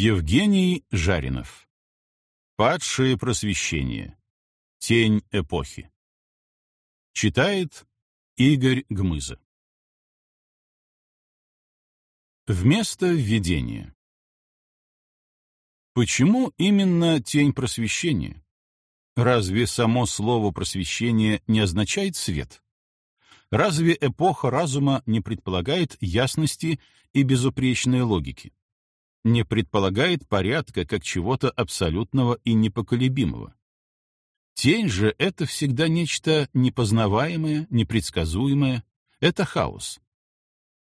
Евгений Жаринов. Падшее просвещение. Тень эпохи. Читает Игорь Гмыза. Вместо введения. Почему именно тень просвещения? Разве само слово просвещение не означает свет? Разве эпоха разума не предполагает ясности и безупречной логики? Не предполагает порядка как чего-то абсолютного и непоколебимого? Тень же — это всегда нечто непознаваемое, непредсказуемое. Это хаос.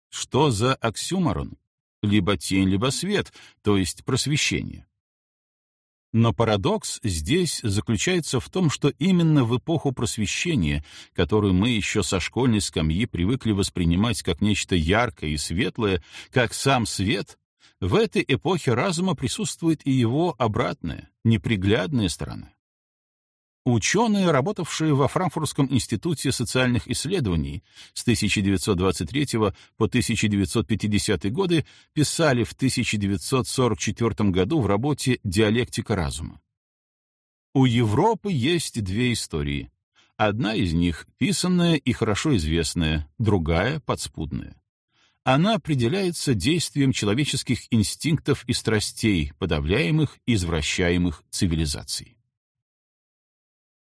Что за оксюморон? Либо тень, либо свет, то есть просвещение. Но парадокс здесь заключается в том, что именно в эпоху просвещения, которую мы еще со школьной скамьи привыкли воспринимать как нечто яркое и светлое, как сам свет, в этой эпохе разума присутствует и его обратная, неприглядная сторона. Ученые, работавшие во Франкфуртском институте социальных исследований с 1923 по 1950 годы, писали в 1944 году в работе «Диалектика разума». У Европы есть две истории. Одна из них — писанная и хорошо известная, другая — подспудная. Она определяется действием человеческих инстинктов и страстей, подавляемых и извращаемых цивилизацией.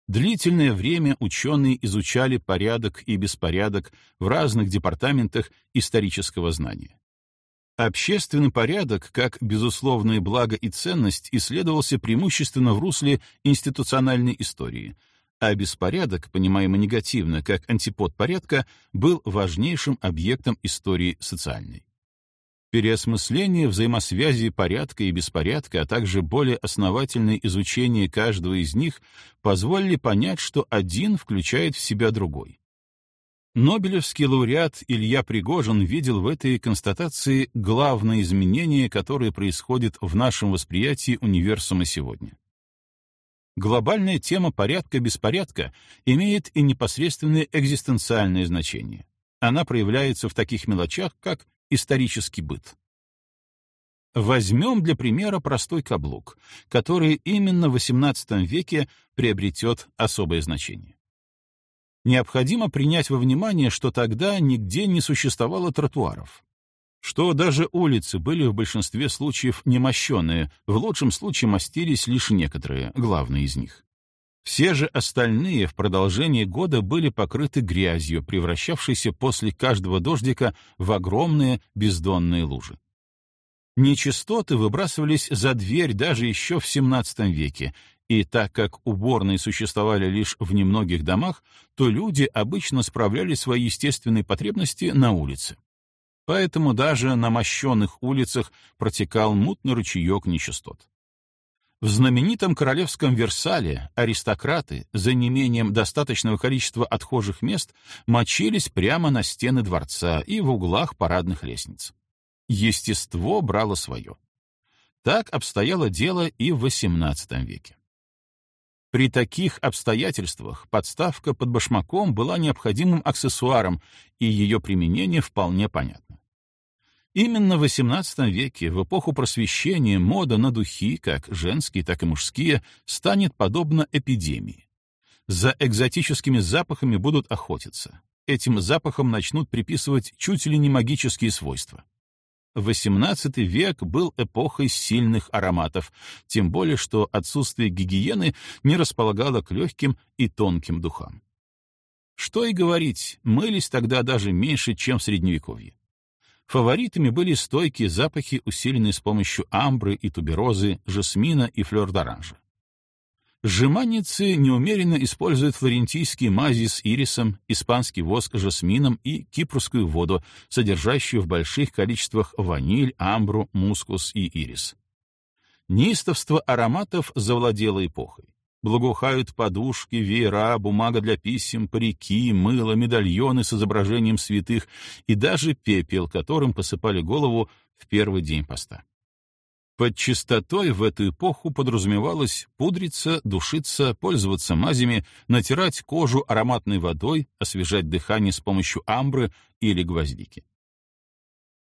Длительное время ученые изучали порядок и беспорядок в разных департаментах исторического знания. Общественный порядок, как безусловное благо и ценность, исследовался преимущественно в русле институциональной истории, а беспорядок, понимаемый негативно как антипод порядка, был важнейшим объектом истории социальной. Переосмысление взаимосвязи порядка и беспорядка, а также более основательное изучение каждого из них позволили понять, что один включает в себя другой. Нобелевский лауреат Илья Пригожин видел в этой констатации главное изменение, которое происходит в нашем восприятии универсума сегодня. Глобальная тема порядка-беспорядка имеет и непосредственное экзистенциальное значение. Она проявляется в таких мелочах, как Исторический быт. Возьмем для примера простой каблук, который именно в XVIII веке приобретет особое значение. Необходимо принять во внимание, что тогда нигде не существовало тротуаров, что даже улицы были в большинстве случаев немощенные, в лучшем случае мастились лишь некоторые, главные из них. Все же остальные в продолжении года были покрыты грязью, превращавшейся после каждого дождика в огромные бездонные лужи. Нечистоты выбрасывались за дверь даже еще в XVII веке, и так как уборные существовали лишь в немногих домах, то люди обычно справляли свои естественные потребности на улице. Поэтому даже на мощенных улицах протекал мутный ручеек нечистот. В знаменитом королевском Версале аристократы, за неимением достаточного количества отхожих мест, мочились прямо на стены дворца и в углах парадных лестниц. Естество брало свое. Так обстояло дело и в XVIII веке. При таких обстоятельствах подставка под башмаком была необходимым аксессуаром, и ее применение вполне понятно. Именно в XVIII веке, в эпоху просвещения, мода на духи, как женские, так и мужские, станет подобна эпидемии. За экзотическими запахами будут охотиться. Этим запахам начнут приписывать чуть ли не магические свойства. XVIII век был эпохой сильных ароматов, тем более что отсутствие гигиены не располагало к легким и тонким духам. Что и говорить, мылись тогда даже меньше, чем в Средневековье. Фаворитами были стойкие запахи, усиленные с помощью амбры и туберозы, жасмина и флёр-д'оранжа. Жеманницы неумеренно используют флорентийские мази с ирисом, испанский воск с жасмином и кипрскую воду, содержащую в больших количествах ваниль, амбру, мускус и ирис. Неистовство ароматов завладело эпохой. Благоухают подушки, веера, бумага для писем, парики, мыло, медальоны с изображением святых и даже пепел, которым посыпали голову в первый день поста. Под чистотой в эту эпоху подразумевалось пудриться, душиться, пользоваться мазями, натирать кожу ароматной водой, освежать дыхание с помощью амбры или гвоздики.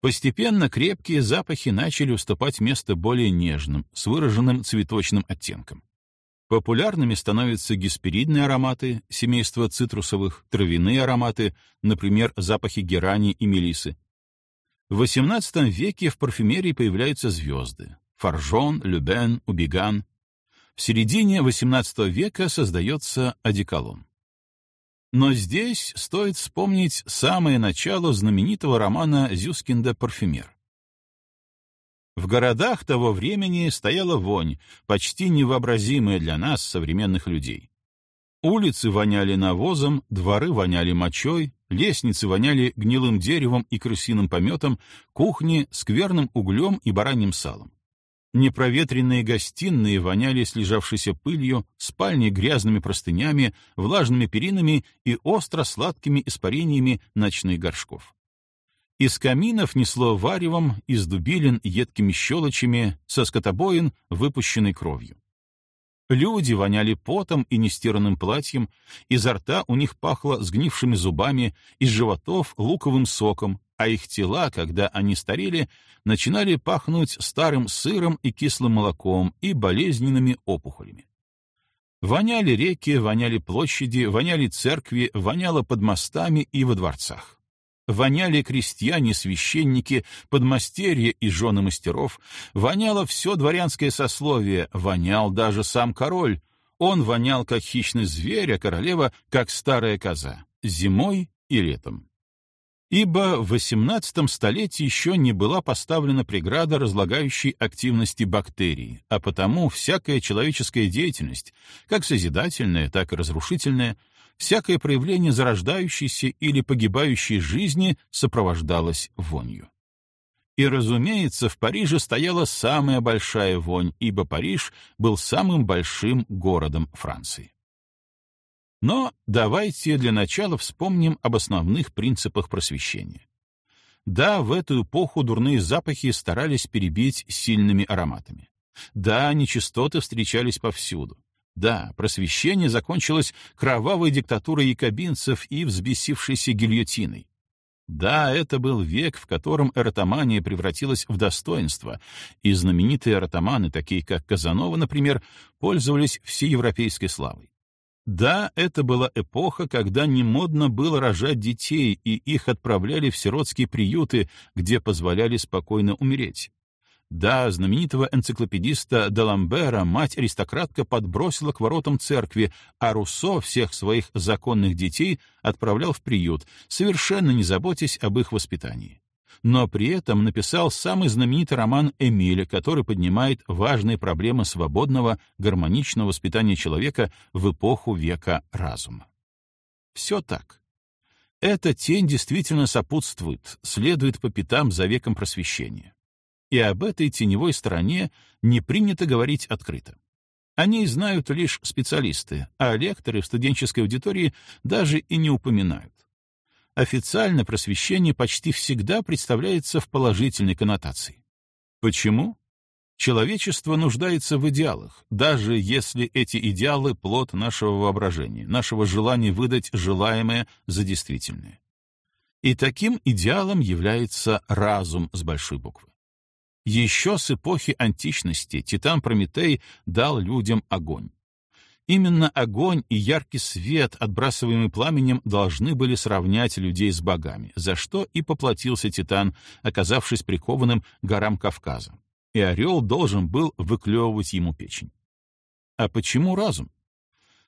Постепенно крепкие запахи начали уступать место более нежным, с выраженным цветочным оттенком. Популярными становятся гесперидные ароматы, семейство цитрусовых, травяные ароматы, например, запахи герани и мелисы. В XVIII веке в парфюмерии появляются звезды — Фаржон, Любен, Убиган. В середине XVIII века создается одеколон. Но здесь стоит вспомнить самое начало знаменитого романа Зюскинда «Парфюмер». В городах того времени стояла вонь, почти невообразимая для нас, современных людей. Улицы воняли навозом, дворы воняли мочой, лестницы воняли гнилым деревом и крысиным пометом, кухни — скверным углем и бараньим салом. Непроветренные гостиные воняли слежавшейся пылью, спальни грязными простынями, влажными перинами и остро-сладкими испарениями ночных горшков. Из каминов несло варевом, из дубилин едкими щелочами, со скотобоин выпущенной кровью. Люди воняли потом и нестиранным платьем, изо рта у них пахло сгнившими зубами, из животов — луковым соком, а их тела, когда они старели, начинали пахнуть старым сыром и кислым молоком и болезненными опухолями. Воняли реки, воняли площади, воняли церкви, воняло под мостами и во дворцах. Воняли крестьяне, священники, подмастерья и жены мастеров, воняло все дворянское сословие, вонял даже сам король. Он вонял, как хищный зверь, а королева — как старая коза, зимой и летом ибо в XVIII столетии еще не была поставлена преграда разлагающей активности бактерий, а потому всякая человеческая деятельность, как созидательная, так и разрушительная, всякое проявление зарождающейся или погибающей жизни сопровождалось вонью. И, разумеется, в Париже стояла самая большая вонь, ибо Париж был самым большим городом Франции. Но давайте для начала вспомним об основных принципах просвещения. Да, в эту эпоху дурные запахи старались перебить сильными ароматами. Да, нечистоты встречались повсюду. Да, просвещение закончилось кровавой диктатурой якобинцев и взбесившейся гильотиной. Да, это был век, в котором эротомания превратилась в достоинство, и знаменитые эротоманы, такие как Казанова, например, пользовались всеевропейской славой. Да, это была эпоха, когда не модно было рожать детей, и их отправляли в сиротские приюты, где позволяли спокойно умереть. Да, знаменитого энциклопедиста Даламбера мать-аристократка подбросила к воротам церкви, а Руссо всех своих законных детей отправлял в приют, совершенно не заботясь об их воспитании но при этом написал самый знаменитый роман «Эмиля», который поднимает важные проблемы свободного, гармоничного воспитания человека в эпоху века разума. Все так. Эта тень действительно сопутствует, следует по пятам за веком просвещения. И об этой теневой стороне не принято говорить открыто. О ней знают лишь специалисты, а лекторы в студенческой аудитории даже и не упоминают официально просвещение почти всегда представляется в положительной коннотации. Почему? Человечество нуждается в идеалах, даже если эти идеалы — плод нашего воображения, нашего желания выдать желаемое за действительное. И таким идеалом является разум с большой буквы. Еще с эпохи античности Титан Прометей дал людям огонь. Именно огонь и яркий свет, отбрасываемый пламенем, должны были сравнять людей с богами, за что и поплатился Титан, оказавшись прикованным горам Кавказа. И орел должен был выклевывать ему печень. А почему разум?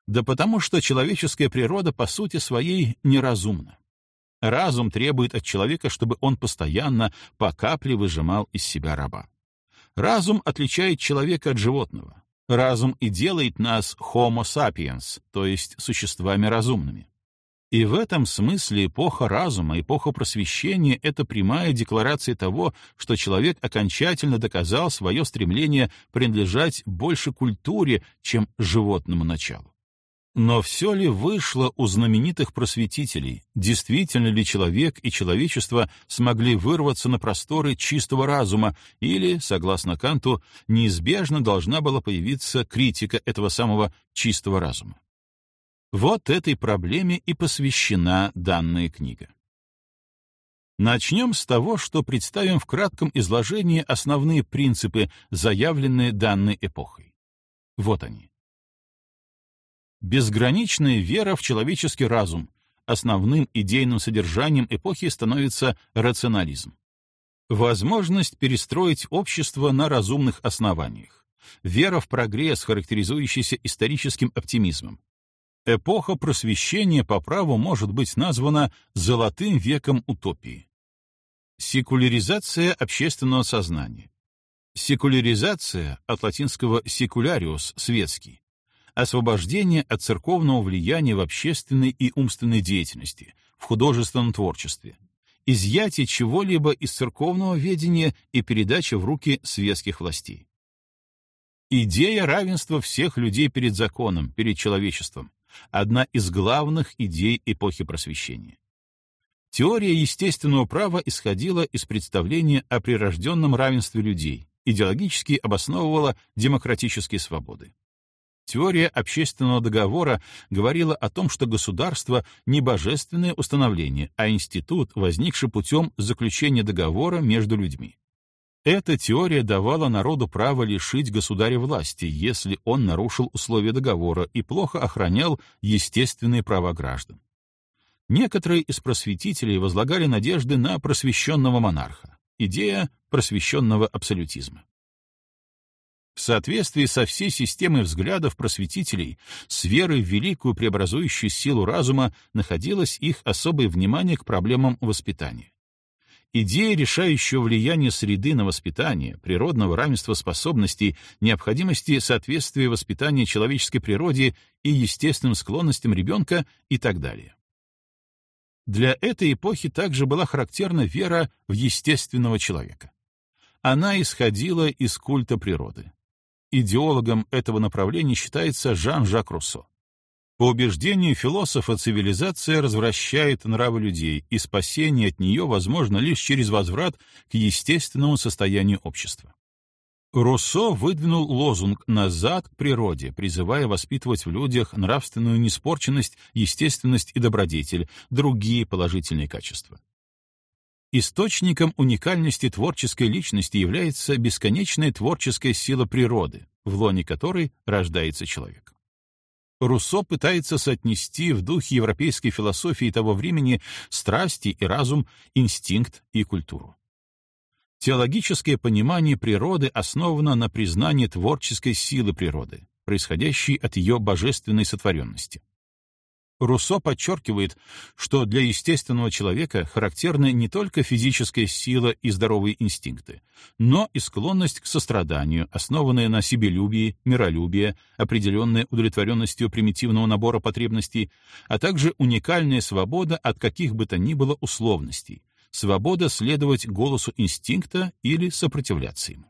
Да потому что человеческая природа по сути своей неразумна. Разум требует от человека, чтобы он постоянно по капле выжимал из себя раба. Разум отличает человека от животного. Разум и делает нас Homo sapiens, то есть существами разумными. И в этом смысле эпоха разума, эпоха просвещения — это прямая декларация того, что человек окончательно доказал свое стремление принадлежать больше культуре, чем животному началу. Но все ли вышло у знаменитых просветителей? Действительно ли человек и человечество смогли вырваться на просторы чистого разума, или, согласно Канту, неизбежно должна была появиться критика этого самого чистого разума? Вот этой проблеме и посвящена данная книга. Начнем с того, что представим в кратком изложении основные принципы, заявленные данной эпохой. Вот они. Безграничная вера в человеческий разум. Основным идейным содержанием эпохи становится рационализм. Возможность перестроить общество на разумных основаниях. Вера в прогресс, характеризующийся историческим оптимизмом. Эпоха просвещения по праву может быть названа «золотым веком утопии». Секуляризация общественного сознания. Секуляризация, от латинского «seculaриус» — светский, освобождение от церковного влияния в общественной и умственной деятельности, в художественном творчестве, изъятие чего-либо из церковного ведения и передача в руки светских властей. Идея равенства всех людей перед законом, перед человечеством — одна из главных идей эпохи Просвещения. Теория естественного права исходила из представления о прирожденном равенстве людей, идеологически обосновывала демократические свободы. Теория общественного договора говорила о том, что государство — не божественное установление, а институт, возникший путем заключения договора между людьми. Эта теория давала народу право лишить государя власти, если он нарушил условия договора и плохо охранял естественные права граждан. Некоторые из просветителей возлагали надежды на просвещенного монарха, идея просвещенного абсолютизма. В соответствии со всей системой взглядов просветителей, с верой в великую преобразующую силу разума находилось их особое внимание к проблемам воспитания. Идея решающего влияния среды на воспитание, природного равенства способностей, необходимости соответствия воспитания человеческой природе и естественным склонностям ребенка и так далее. Для этой эпохи также была характерна вера в естественного человека. Она исходила из культа природы. Идеологом этого направления считается Жан-Жак Руссо. По убеждению философа, цивилизация развращает нравы людей, и спасение от нее возможно лишь через возврат к естественному состоянию общества. Руссо выдвинул лозунг «назад к природе», призывая воспитывать в людях нравственную неспорченность, естественность и добродетель, другие положительные качества. Источником уникальности творческой личности является бесконечная творческая сила природы, в лоне которой рождается человек. Руссо пытается соотнести в духе европейской философии того времени страсти и разум, инстинкт и культуру. Теологическое понимание природы основано на признании творческой силы природы, происходящей от ее божественной сотворенности. Руссо подчеркивает, что для естественного человека характерны не только физическая сила и здоровые инстинкты, но и склонность к состраданию, основанная на себелюбии, миролюбии, определенная удовлетворенностью примитивного набора потребностей, а также уникальная свобода от каких бы то ни было условностей, свобода следовать голосу инстинкта или сопротивляться ему.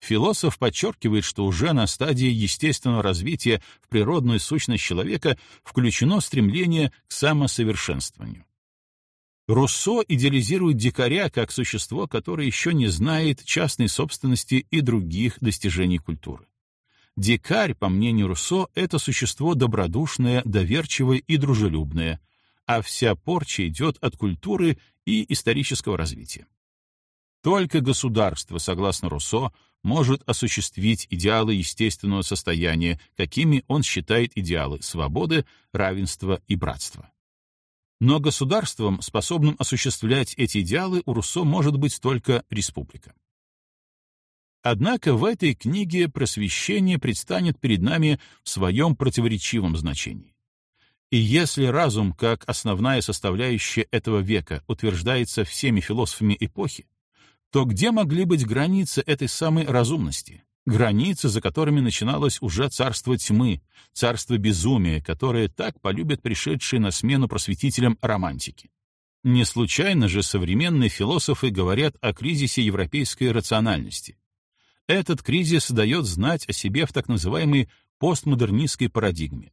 Философ подчеркивает, что уже на стадии естественного развития в природную сущность человека включено стремление к самосовершенствованию. Руссо идеализирует дикаря как существо, которое еще не знает частной собственности и других достижений культуры. Дикарь, по мнению Руссо, это существо добродушное, доверчивое и дружелюбное, а вся порча идет от культуры и исторического развития. Только государство, согласно Руссо, может осуществить идеалы естественного состояния, какими он считает идеалы свободы, равенства и братства. Но государством, способным осуществлять эти идеалы, у Руссо может быть только республика. Однако в этой книге просвещение предстанет перед нами в своем противоречивом значении. И если разум как основная составляющая этого века утверждается всеми философами эпохи, то где могли быть границы этой самой разумности? Границы, за которыми начиналось уже царство тьмы, царство безумия, которое так полюбят пришедшие на смену просветителям романтики. Не случайно же современные философы говорят о кризисе европейской рациональности. Этот кризис дает знать о себе в так называемой постмодернистской парадигме.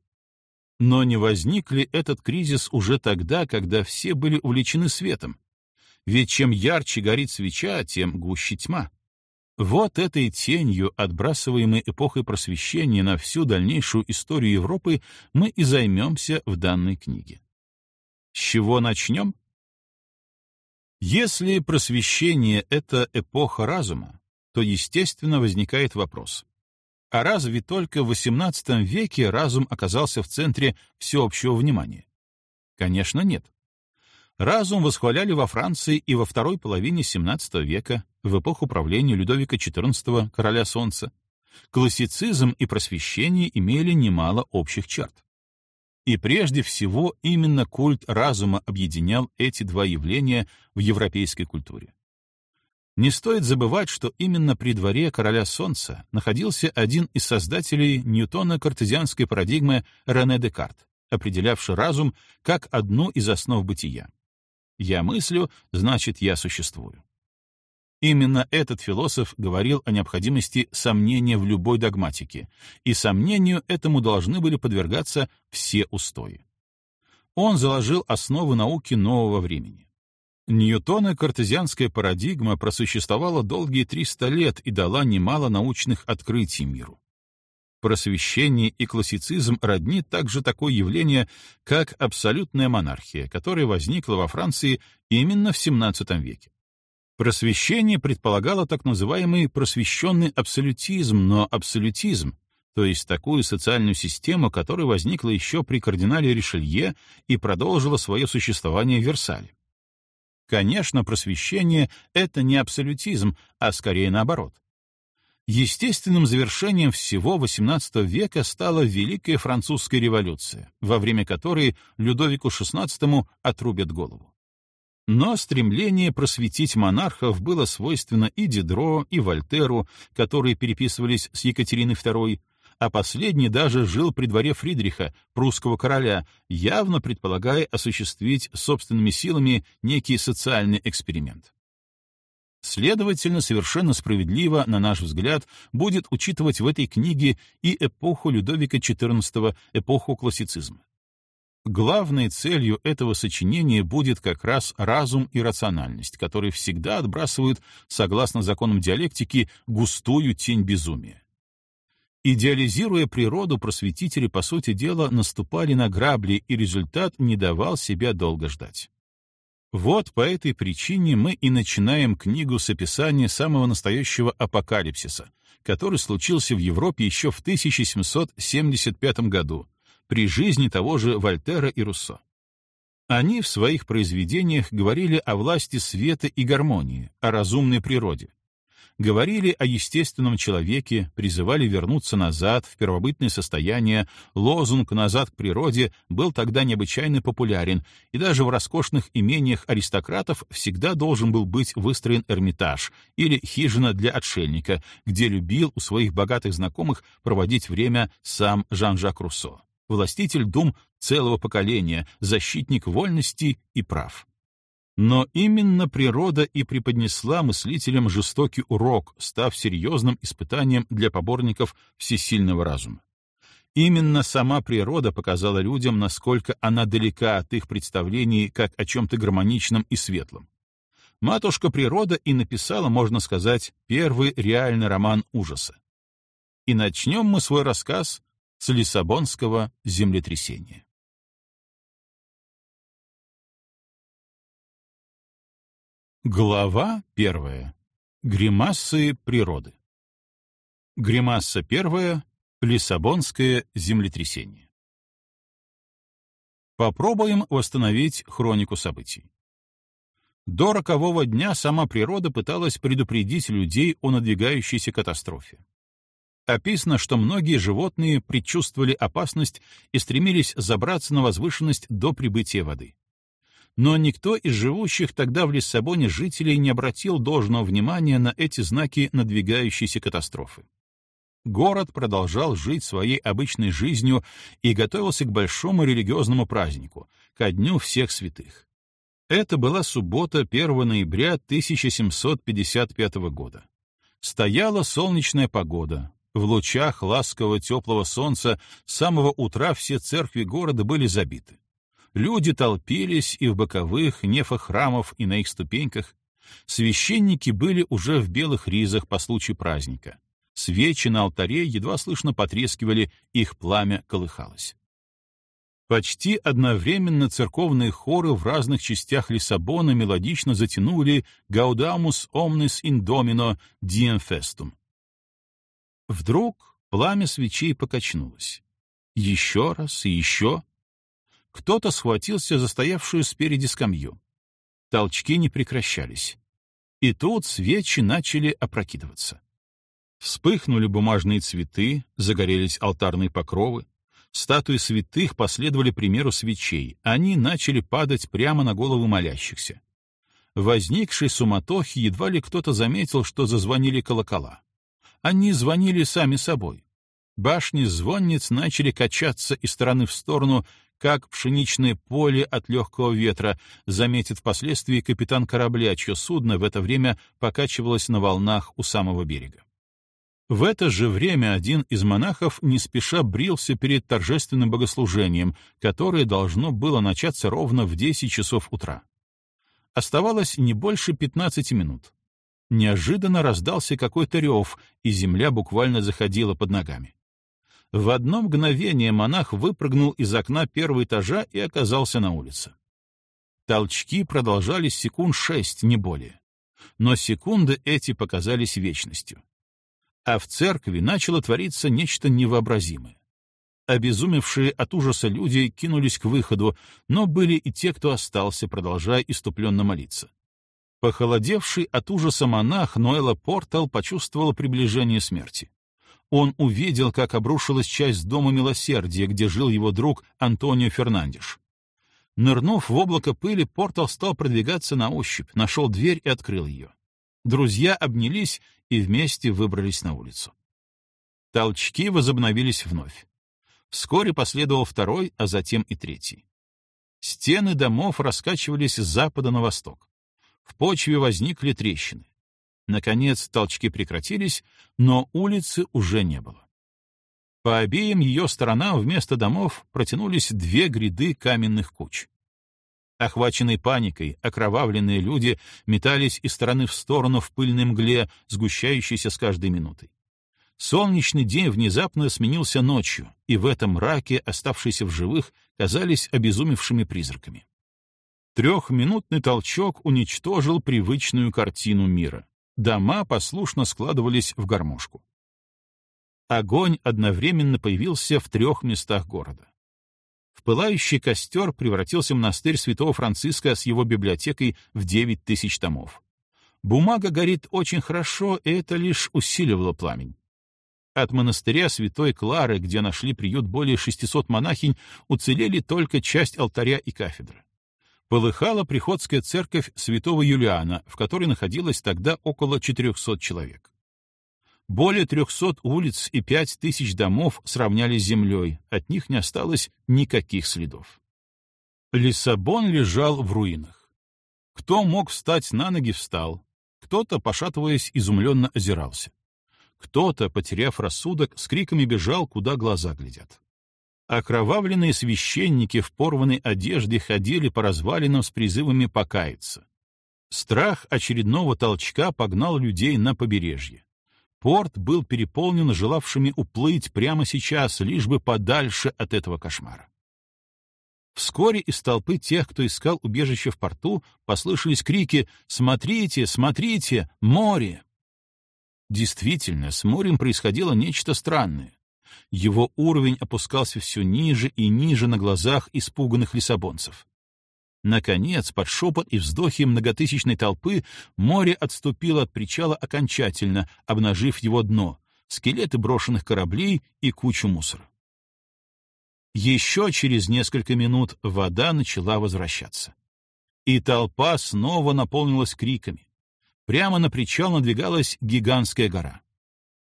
Но не возник ли этот кризис уже тогда, когда все были увлечены светом? Ведь чем ярче горит свеча, тем гуще тьма. Вот этой тенью, отбрасываемой эпохой просвещения на всю дальнейшую историю Европы, мы и займемся в данной книге. С чего начнем? Если просвещение — это эпоха разума, то, естественно, возникает вопрос. А разве только в XVIII веке разум оказался в центре всеобщего внимания? Конечно, нет. Разум восхваляли во Франции и во второй половине XVII века, в эпоху правления Людовика XIV, короля солнца. Классицизм и просвещение имели немало общих черт. И прежде всего именно культ разума объединял эти два явления в европейской культуре. Не стоит забывать, что именно при дворе короля Солнца находился один из создателей Ньютона-картезианской парадигмы Рене Декарт, определявший разум как одну из основ бытия. «Я мыслю, значит, я существую». Именно этот философ говорил о необходимости сомнения в любой догматике, и сомнению этому должны были подвергаться все устои. Он заложил основы науки нового времени. Ньютона картезианская парадигма просуществовала долгие 300 лет и дала немало научных открытий миру. Просвещение и классицизм родни также такое явление, как абсолютная монархия, которая возникла во Франции именно в XVII веке. Просвещение предполагало так называемый просвещенный абсолютизм, но абсолютизм, то есть такую социальную систему, которая возникла еще при кардинале Ришелье и продолжила свое существование в Версале. Конечно, просвещение — это не абсолютизм, а скорее наоборот. Естественным завершением всего XVIII века стала Великая Французская революция, во время которой Людовику XVI отрубят голову. Но стремление просветить монархов было свойственно и Дидро, и Вольтеру, которые переписывались с Екатериной II, а последний даже жил при дворе Фридриха, прусского короля, явно предполагая осуществить собственными силами некий социальный эксперимент. Следовательно, совершенно справедливо, на наш взгляд, будет учитывать в этой книге и эпоху Людовика XIV, эпоху классицизма. Главной целью этого сочинения будет как раз разум и рациональность, которые всегда отбрасывают, согласно законам диалектики, густую тень безумия. Идеализируя природу, просветители, по сути дела, наступали на грабли, и результат не давал себя долго ждать. Вот по этой причине мы и начинаем книгу с описания самого настоящего апокалипсиса, который случился в Европе еще в 1775 году, при жизни того же Вольтера и Руссо. Они в своих произведениях говорили о власти света и гармонии, о разумной природе, говорили о естественном человеке, призывали вернуться назад в первобытное состояние, лозунг «назад к природе» был тогда необычайно популярен, и даже в роскошных имениях аристократов всегда должен был быть выстроен Эрмитаж или хижина для отшельника, где любил у своих богатых знакомых проводить время сам Жан-Жак Руссо, властитель дум целого поколения, защитник вольности и прав. Но именно природа и преподнесла мыслителям жестокий урок, став серьезным испытанием для поборников всесильного разума. Именно сама природа показала людям, насколько она далека от их представлений как о чем-то гармоничном и светлом. Матушка природа и написала, можно сказать, первый реальный роман ужаса. И начнем мы свой рассказ с Лиссабонского землетрясения. Глава первая. Гримасы природы. Гримаса первая. Лиссабонское землетрясение. Попробуем восстановить хронику событий. До рокового дня сама природа пыталась предупредить людей о надвигающейся катастрофе. Описано, что многие животные предчувствовали опасность и стремились забраться на возвышенность до прибытия воды но никто из живущих тогда в Лиссабоне жителей не обратил должного внимания на эти знаки надвигающейся катастрофы. Город продолжал жить своей обычной жизнью и готовился к большому религиозному празднику, ко Дню всех святых. Это была суббота 1 ноября 1755 года. Стояла солнечная погода. В лучах ласкового теплого солнца с самого утра все церкви города были забиты. Люди толпились и в боковых нефах храмов, и на их ступеньках. Священники были уже в белых ризах по случаю праздника. Свечи на алтаре едва слышно потрескивали, их пламя колыхалось. Почти одновременно церковные хоры в разных частях Лиссабона мелодично затянули «Gaudamus omnes in domino diem festum». Вдруг пламя свечей покачнулось. Еще раз и еще. Кто-то схватился за стоявшую спереди скамью. Толчки не прекращались. И тут свечи начали опрокидываться. Вспыхнули бумажные цветы, загорелись алтарные покровы. Статуи святых последовали примеру свечей, они начали падать прямо на головы молящихся. В возникшей едва ли кто-то заметил, что зазвонили колокола. Они звонили сами собой. Башни звонниц начали качаться из стороны в сторону, как пшеничное поле от легкого ветра, заметит впоследствии капитан корабля, чье судно в это время покачивалось на волнах у самого берега. В это же время один из монахов не спеша брился перед торжественным богослужением, которое должно было начаться ровно в 10 часов утра. Оставалось не больше 15 минут. Неожиданно раздался какой-то рев, и земля буквально заходила под ногами. В одно мгновение монах выпрыгнул из окна первого этажа и оказался на улице. Толчки продолжались секунд шесть, не более. Но секунды эти показались вечностью а в церкви начало твориться нечто невообразимое. Обезумевшие от ужаса люди кинулись к выходу, но были и те, кто остался, продолжая иступленно молиться. Похолодевший от ужаса монах Ноэла Портал почувствовал приближение смерти. Он увидел, как обрушилась часть Дома Милосердия, где жил его друг Антонио Фернандиш. Нырнув в облако пыли, Портал стал продвигаться на ощупь, нашел дверь и открыл ее. Друзья обнялись и вместе выбрались на улицу. Толчки возобновились вновь. Вскоре последовал второй, а затем и третий. Стены домов раскачивались с запада на восток. В почве возникли трещины. Наконец толчки прекратились, но улицы уже не было. По обеим ее сторонам вместо домов протянулись две гряды каменных куч. Охваченные паникой, окровавленные люди метались из стороны в сторону в пыльной мгле, сгущающейся с каждой минутой. Солнечный день внезапно сменился ночью, и в этом мраке оставшиеся в живых казались обезумевшими призраками. Трехминутный толчок уничтожил привычную картину мира. Дома послушно складывались в гармошку. Огонь одновременно появился в трех местах города. В пылающий костер превратился монастырь святого Франциска с его библиотекой в 9 тысяч томов. Бумага горит очень хорошо, и это лишь усиливало пламень. От монастыря Святой Клары, где нашли приют более 600 монахинь, уцелели только часть алтаря и кафедры. Полыхала приходская церковь святого Юлиана, в которой находилось тогда около 400 человек. Более 300 улиц и 5 тысяч домов сравнялись с землей, от них не осталось никаких следов. Лиссабон лежал в руинах. Кто мог встать на ноги, встал. Кто-то, пошатываясь, изумленно озирался. Кто-то, потеряв рассудок, с криками бежал, куда глаза глядят. Окровавленные священники в порванной одежде ходили по развалинам с призывами покаяться. Страх очередного толчка погнал людей на побережье. Порт был переполнен желавшими уплыть прямо сейчас, лишь бы подальше от этого кошмара. Вскоре из толпы тех, кто искал убежище в порту, послышались крики «Смотрите, смотрите, море!». Действительно, с морем происходило нечто странное. Его уровень опускался все ниже и ниже на глазах испуганных лиссабонцев. Наконец, под шепот и вздохи многотысячной толпы море отступило от причала окончательно, обнажив его дно, скелеты брошенных кораблей и кучу мусора. Еще через несколько минут вода начала возвращаться. И толпа снова наполнилась криками. Прямо на причал надвигалась гигантская гора.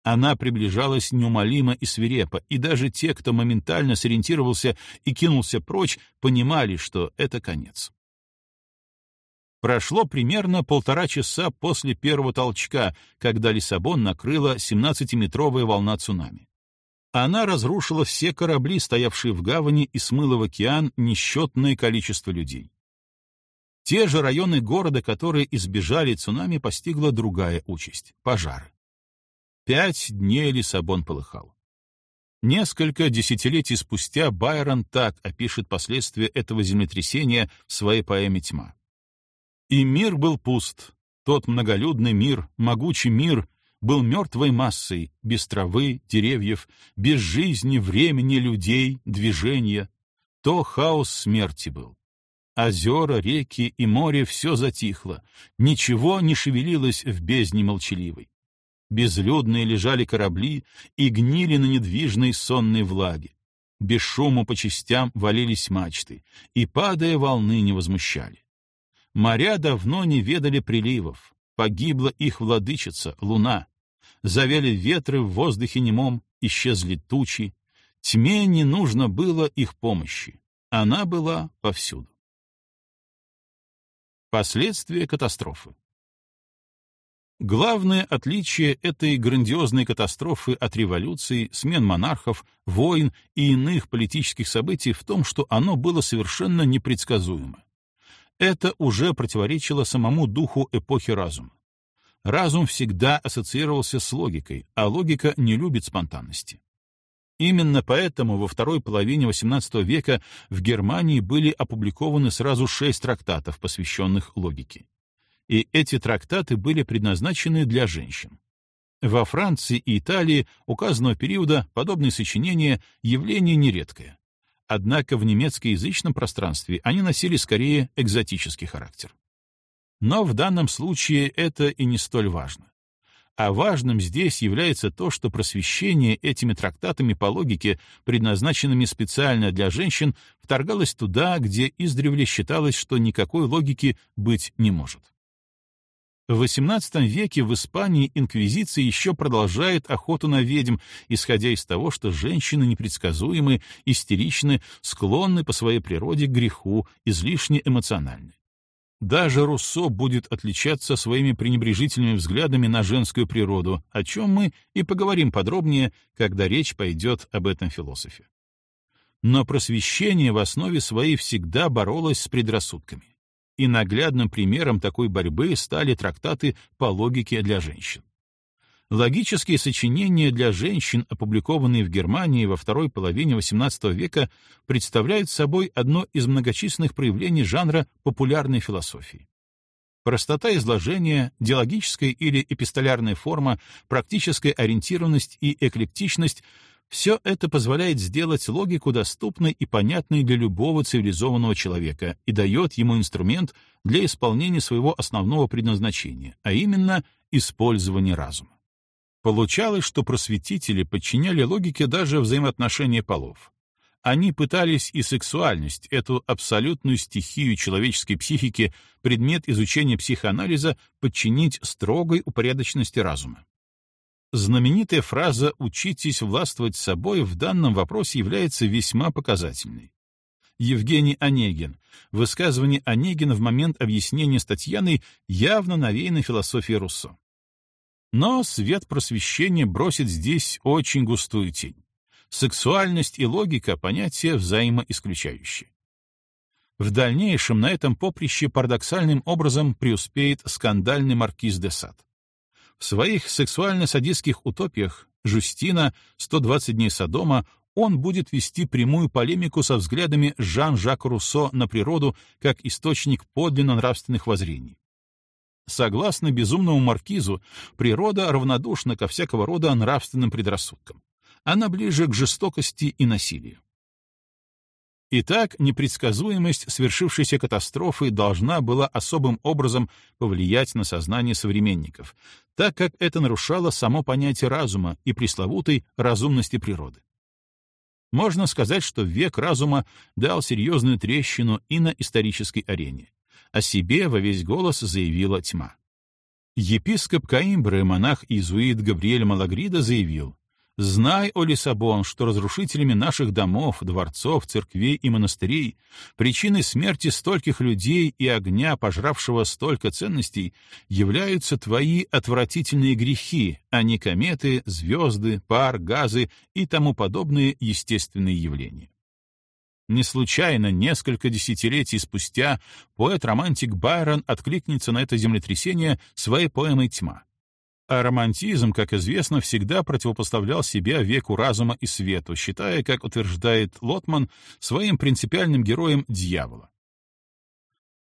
Она приближалась неумолимо и свирепо, и даже те, кто моментально сориентировался и кинулся прочь, понимали, что это конец. Прошло примерно полтора часа после первого толчка, когда Лиссабон накрыла 17-метровая волна цунами. Она разрушила все корабли, стоявшие в гавани, и смыла в океан несчетное количество людей. Те же районы города, которые избежали цунами, постигла другая участь — пожары. Пять дней Лиссабон полыхал. Несколько десятилетий спустя Байрон так опишет последствия этого землетрясения в своей поэме «Тьма». «И мир был пуст, тот многолюдный мир, могучий мир, был мертвой массой, без травы, деревьев, без жизни, времени, людей, движения. То хаос смерти был. Озера, реки и море все затихло, ничего не шевелилось в бездне молчаливой. Безлюдные лежали корабли и гнили на недвижной сонной влаге. Без шума по частям валились мачты, и, падая, волны не возмущали. Моря давно не ведали приливов, погибла их владычица, луна. Завели ветры в воздухе немом, исчезли тучи. Тьме не нужно было их помощи, она была повсюду. Последствия катастрофы Главное отличие этой грандиозной катастрофы от революции, смен монархов, войн и иных политических событий в том, что оно было совершенно непредсказуемо. Это уже противоречило самому духу эпохи разума. Разум всегда ассоциировался с логикой, а логика не любит спонтанности. Именно поэтому во второй половине XVIII века в Германии были опубликованы сразу шесть трактатов, посвященных логике и эти трактаты были предназначены для женщин. Во Франции и Италии указанного периода подобные сочинения — явление нередкое. Однако в немецкоязычном пространстве они носили скорее экзотический характер. Но в данном случае это и не столь важно. А важным здесь является то, что просвещение этими трактатами по логике, предназначенными специально для женщин, вторгалось туда, где издревле считалось, что никакой логики быть не может. В XVIII веке в Испании инквизиция еще продолжает охоту на ведьм, исходя из того, что женщины непредсказуемы, истеричны, склонны по своей природе к греху, излишне эмоциональны. Даже Руссо будет отличаться своими пренебрежительными взглядами на женскую природу, о чем мы и поговорим подробнее, когда речь пойдет об этом философе. Но просвещение в основе своей всегда боролось с предрассудками и наглядным примером такой борьбы стали трактаты по логике для женщин. Логические сочинения для женщин, опубликованные в Германии во второй половине XVIII века, представляют собой одно из многочисленных проявлений жанра популярной философии. Простота изложения, диалогическая или эпистолярная форма, практическая ориентированность и эклектичность все это позволяет сделать логику доступной и понятной для любого цивилизованного человека и дает ему инструмент для исполнения своего основного предназначения, а именно использования разума. Получалось, что просветители подчиняли логике даже взаимоотношения полов. Они пытались и сексуальность, эту абсолютную стихию человеческой психики, предмет изучения психоанализа, подчинить строгой упорядоченности разума. Знаменитая фраза «учитесь властвовать собой» в данном вопросе является весьма показательной. Евгений Онегин. Высказывание Онегина в момент объяснения с Татьяной явно навеяно философией Руссо. Но свет просвещения бросит здесь очень густую тень. Сексуальность и логика — понятия взаимоисключающие. В дальнейшем на этом поприще парадоксальным образом преуспеет скандальный маркиз де Сад. В своих сексуально-садистских утопиях «Жустина», «120 дней Содома» он будет вести прямую полемику со взглядами Жан-Жака Руссо на природу как источник подлинно нравственных воззрений. Согласно безумному маркизу, природа равнодушна ко всякого рода нравственным предрассудкам. Она ближе к жестокости и насилию. Итак, непредсказуемость свершившейся катастрофы должна была особым образом повлиять на сознание современников, так как это нарушало само понятие разума и пресловутой разумности природы. Можно сказать, что век разума дал серьезную трещину и на исторической арене. О себе во весь голос заявила тьма. Епископ Каимбры, монах-иезуит Габриэль Малагрида заявил, Знай, о Лиссабон, что разрушителями наших домов, дворцов, церквей и монастырей, причиной смерти стольких людей и огня, пожравшего столько ценностей, являются твои отвратительные грехи, а не кометы, звезды, пар, газы и тому подобные естественные явления. Не случайно несколько десятилетий спустя поэт-романтик Байрон откликнется на это землетрясение своей поэмой «Тьма». А романтизм, как известно, всегда противопоставлял себя веку разума и свету, считая, как утверждает Лотман, своим принципиальным героем дьявола.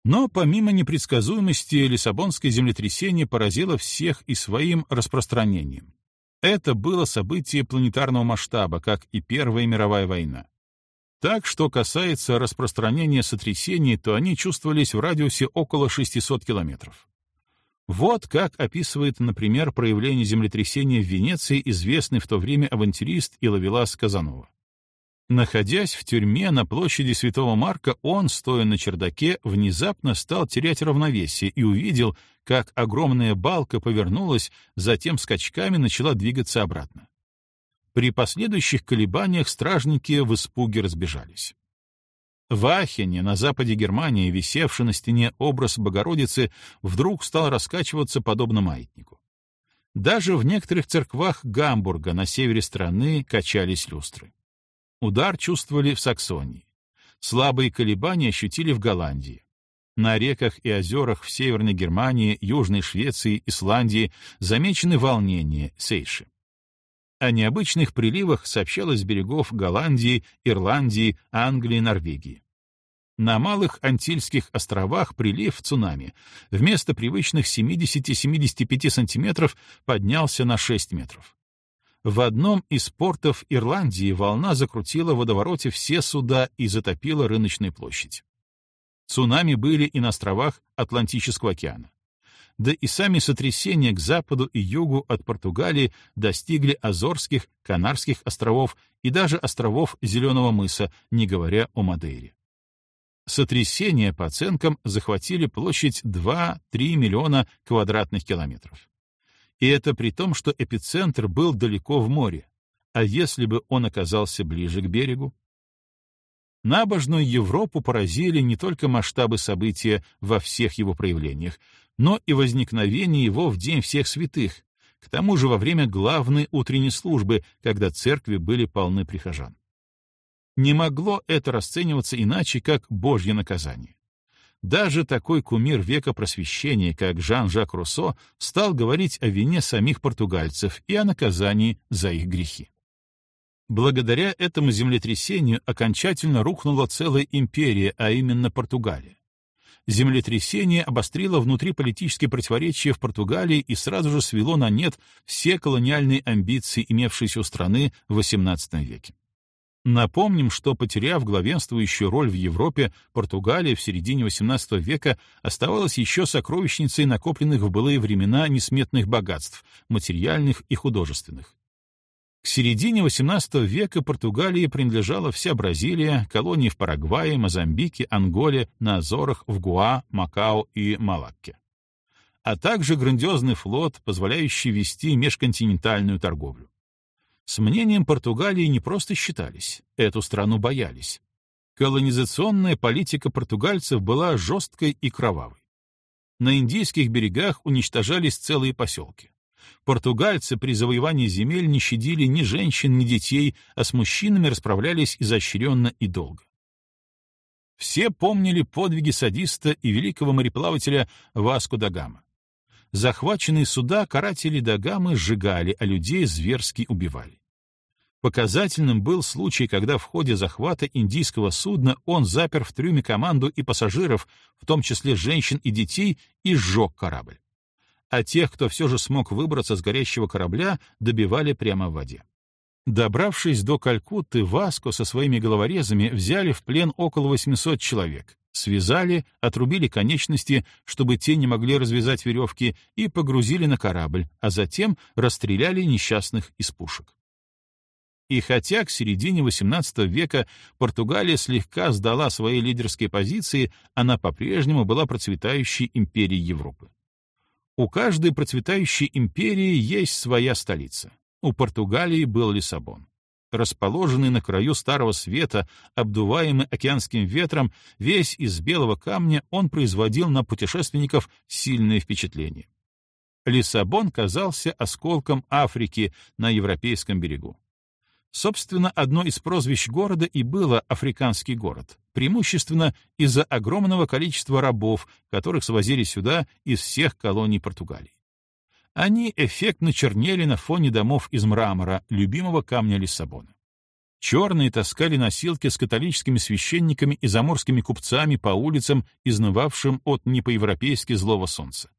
Но помимо непредсказуемости, Лиссабонское землетрясение поразило всех и своим распространением. Это было событие планетарного масштаба, как и Первая мировая война. Так, что касается распространения сотрясений, то они чувствовались в радиусе около 600 километров. Вот как описывает, например, проявление землетрясения в Венеции известный в то время авантюрист Иловелас Казанова. Находясь в тюрьме на площади Святого Марка, он, стоя на чердаке, внезапно стал терять равновесие и увидел, как огромная балка повернулась, затем скачками начала двигаться обратно. При последующих колебаниях стражники в испуге разбежались. В Ахене, на западе Германии, висевший на стене образ Богородицы, вдруг стал раскачиваться подобно маятнику. Даже в некоторых церквах Гамбурга на севере страны качались люстры. Удар чувствовали в Саксонии. Слабые колебания ощутили в Голландии. На реках и озерах в Северной Германии, Южной Швеции, Исландии замечены волнения, сейши. О необычных приливах сообщалось с берегов Голландии, Ирландии, Англии, Норвегии. На Малых Антильских островах прилив цунами вместо привычных 70-75 сантиметров поднялся на 6 метров. В одном из портов Ирландии волна закрутила в водовороте все суда и затопила рыночную площадь. Цунами были и на островах Атлантического океана. Да и сами сотрясения к западу и югу от Португалии достигли Азорских, Канарских островов и даже островов Зеленого мыса, не говоря о Мадейре. Сотрясения, по оценкам, захватили площадь 2-3 миллиона квадратных километров. И это при том, что эпицентр был далеко в море. А если бы он оказался ближе к берегу? Набожную Европу поразили не только масштабы события во всех его проявлениях, но и возникновение его в День всех святых, к тому же во время главной утренней службы, когда церкви были полны прихожан. Не могло это расцениваться иначе, как Божье наказание. Даже такой кумир века просвещения, как Жан-Жак Руссо, стал говорить о вине самих португальцев и о наказании за их грехи. Благодаря этому землетрясению окончательно рухнула целая империя, а именно Португалия. Землетрясение обострило внутриполитические противоречия в Португалии и сразу же свело на нет все колониальные амбиции, имевшиеся у страны в XVIII веке. Напомним, что, потеряв главенствующую роль в Европе, Португалия в середине XVIII века оставалась еще сокровищницей накопленных в былые времена несметных богатств, материальных и художественных. К середине XVIII века Португалии принадлежала вся Бразилия, колонии в Парагвае, Мозамбике, Анголе, на Азорах, в Гуа, Макао и Малакке. А также грандиозный флот, позволяющий вести межконтинентальную торговлю. С мнением Португалии не просто считались, эту страну боялись. Колонизационная политика португальцев была жесткой и кровавой. На индийских берегах уничтожались целые поселки. Португальцы при завоевании земель не щадили ни женщин, ни детей, а с мужчинами расправлялись изощренно и долго. Все помнили подвиги садиста и великого мореплавателя Васко да Гама. Захваченные суда каратели Дагамы сжигали, а людей зверски убивали. Показательным был случай, когда в ходе захвата индийского судна он запер в трюме команду и пассажиров, в том числе женщин и детей, и сжег корабль. А тех, кто все же смог выбраться с горящего корабля, добивали прямо в воде. Добравшись до Калькутты, Васко со своими головорезами взяли в плен около 800 человек, связали, отрубили конечности, чтобы те не могли развязать веревки, и погрузили на корабль, а затем расстреляли несчастных из пушек. И хотя к середине XVIII века Португалия слегка сдала свои лидерские позиции, она по-прежнему была процветающей империей Европы. У каждой процветающей империи есть своя столица. У Португалии был Лиссабон. Расположенный на краю Старого Света, обдуваемый океанским ветром, весь из белого камня он производил на путешественников сильное впечатление. Лиссабон казался осколком Африки на европейском берегу. Собственно, одно из прозвищ города и было «Африканский город», преимущественно из-за огромного количества рабов, которых свозили сюда из всех колоний Португалии. они эффектно чернели на фоне домов из мрамора, любимого камня Лиссабона. Черные таскали носилки с католическими священниками и заморскими купцами по улицам, изнывавшим от не по-европейски злого солнца.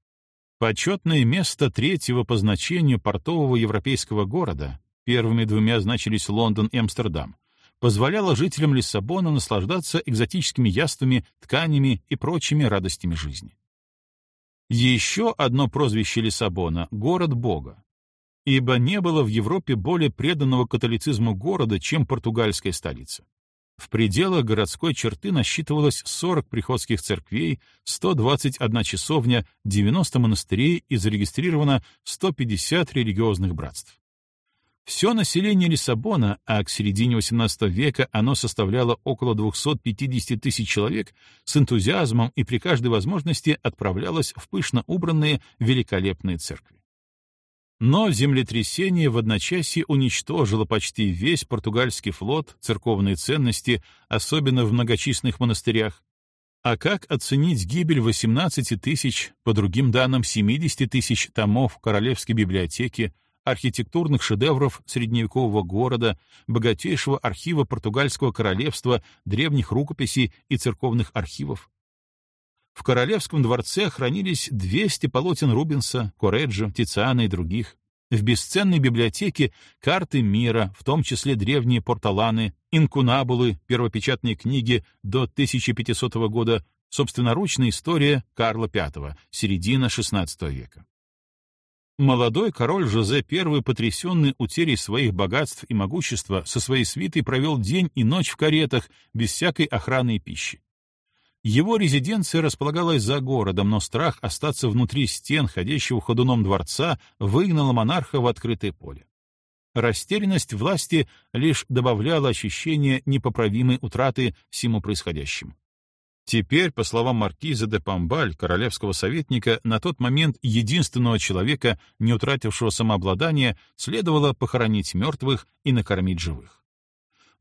Почетное место третьего по значению портового европейского города, первыми двумя значились Лондон и Амстердам, позволяло жителям Лиссабона наслаждаться экзотическими яствами, тканями и прочими радостями жизни. Еще одно прозвище Лиссабона — город Бога, ибо не было в Европе более преданного католицизму города, чем португальская столица. В пределах городской черты насчитывалось 40 приходских церквей, 121 часовня, 90 монастырей и зарегистрировано 150 религиозных братств. Все население Лиссабона, а к середине XVIII века оно составляло около 250 тысяч человек, с энтузиазмом и при каждой возможности отправлялось в пышно убранные великолепные церкви. Но землетрясение в одночасье уничтожило почти весь португальский флот, церковные ценности, особенно в многочисленных монастырях. А как оценить гибель 18 тысяч, по другим данным 70 тысяч томов Королевской библиотеки, архитектурных шедевров средневекового города, богатейшего архива португальского королевства, древних рукописей и церковных архивов? В Королевском дворце хранились 200 полотен Рубенса, Кореджо, Тициана и других. В бесценной библиотеке карты мира, в том числе древние порталаны, инкунабулы, первопечатные книги до 1500 года, собственноручная история Карла V, середина XVI века. Молодой король Жозе I, потрясенный утерей своих богатств и могущества, со своей свитой провел день и ночь в каретах, без всякой охраны и пищи. Его резиденция располагалась за городом, но страх остаться внутри стен ходящего ходуном дворца выгнал монарха в открытое поле. Растерянность власти лишь добавляла ощущение непоправимой утраты всему происходящему. Теперь, по словам маркиза де Памбаль, королевского советника, на тот момент единственного человека, не утратившего самообладания, следовало похоронить мертвых и накормить живых.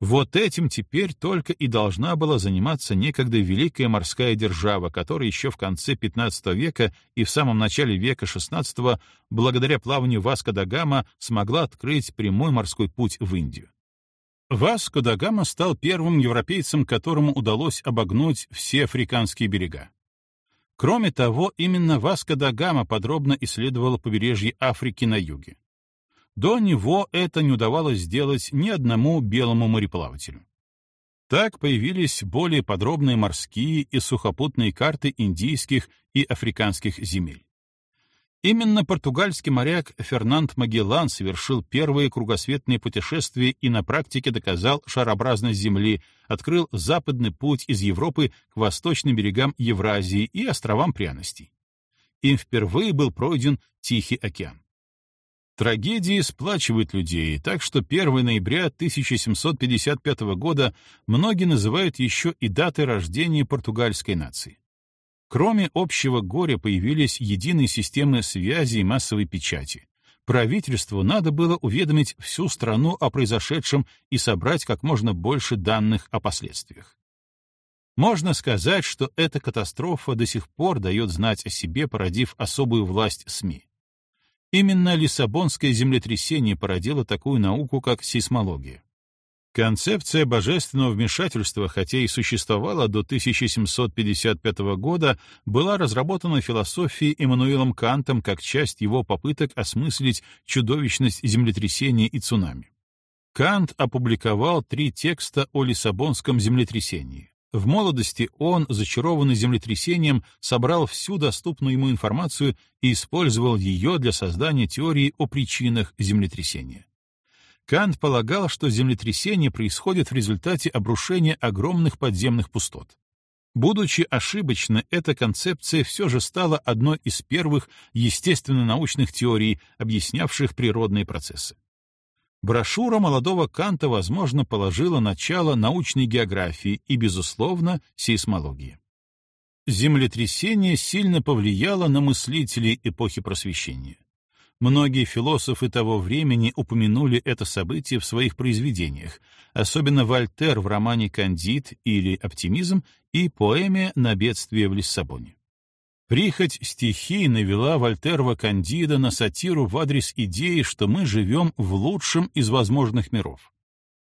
Вот этим теперь только и должна была заниматься некогда великая морская держава, которая еще в конце XV века и в самом начале века XVI, благодаря плаванию Васко да Гама, смогла открыть прямой морской путь в Индию. Васко да Гама стал первым европейцем, которому удалось обогнуть все африканские берега. Кроме того, именно Васко да Гама подробно исследовал побережье Африки на юге. До него это не удавалось сделать ни одному белому мореплавателю. Так появились более подробные морские и сухопутные карты индийских и африканских земель. Именно португальский моряк Фернанд Магеллан совершил первое кругосветное путешествие и на практике доказал шарообразность Земли, открыл западный путь из Европы к восточным берегам Евразии и островам пряностей. Им впервые был пройден Тихий океан. Трагедии сплачивают людей, так что 1 ноября 1755 года многие называют еще и датой рождения португальской нации. Кроме общего горя появились единые системы связи и массовой печати. Правительству надо было уведомить всю страну о произошедшем и собрать как можно больше данных о последствиях. Можно сказать, что эта катастрофа до сих пор дает знать о себе, породив особую власть СМИ. Именно Лиссабонское землетрясение породило такую науку, как сейсмология. Концепция божественного вмешательства, хотя и существовала до 1755 года, была разработана философией Эммануилом Кантом как часть его попыток осмыслить чудовищность землетрясения и цунами. Кант опубликовал три текста о Лиссабонском землетрясении. В молодости он, зачарованный землетрясением, собрал всю доступную ему информацию и использовал ее для создания теории о причинах землетрясения. Кант полагал, что землетрясение происходит в результате обрушения огромных подземных пустот. Будучи ошибочной, эта концепция все же стала одной из первых естественно-научных теорий, объяснявших природные процессы. Брошюра молодого Канта, возможно, положила начало научной географии и, безусловно, сейсмологии. Землетрясение сильно повлияло на мыслителей эпохи Просвещения. Многие философы того времени упомянули это событие в своих произведениях, особенно Вольтер в романе «Кандид» или «Оптимизм» и поэме «На бедствие в Лиссабоне». Прихоть стихий навела Вольтерова Кандида на сатиру в адрес идеи, что мы живем в лучшем из возможных миров.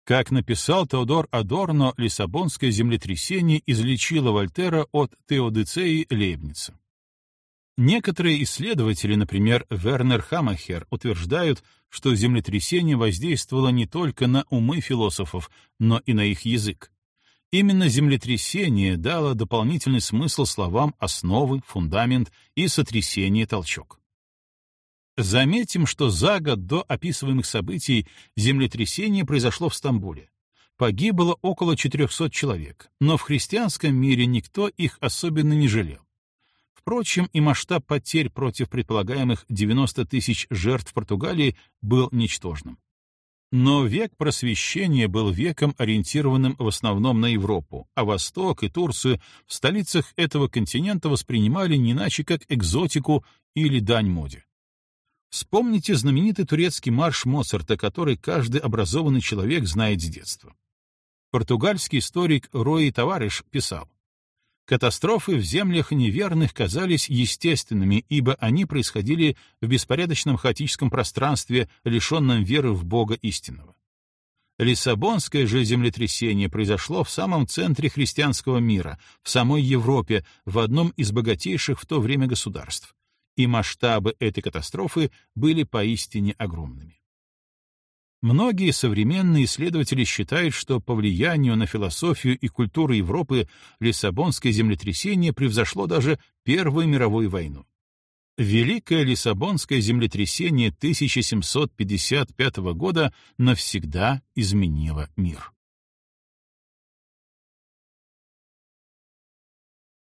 Как написал Теодор Адорно, Лиссабонское землетрясение излечило Вольтера от теодицеи Лейбница. Некоторые исследователи, например, Вернер Хамахер, утверждают, что землетрясение воздействовало не только на умы философов, но и на их язык. Именно землетрясение дало дополнительный смысл словам «основы», «фундамент» и «сотрясение», «толчок». Заметим, что за год до описываемых событий землетрясение произошло в Стамбуле. Погибло около 400 человек, но в христианском мире никто их особенно не жалел. Впрочем, и масштаб потерь против предполагаемых 90 тысяч жертв Португалии был ничтожным. Но век просвещения был веком, ориентированным в основном на Европу, а Восток и Турцию в столицах этого континента воспринимали не иначе как экзотику или дань моде. Вспомните знаменитый турецкий марш Моцарта, который каждый образованный человек знает с детства. Португальский историк Рои Товариш писал, Катастрофы в землях неверных казались естественными, ибо они происходили в беспорядочном хаотическом пространстве, лишенном веры в Бога истинного. Лиссабонское же землетрясение произошло в самом центре христианского мира, в самой Европе, в одном из богатейших в то время государств. И масштабы этой катастрофы были поистине огромными. Многие современные исследователи считают, что по влиянию на философию и культуру Европы Лиссабонское землетрясение превзошло даже Первую мировую войну. Великое Лиссабонское землетрясение 1755 года навсегда изменило мир.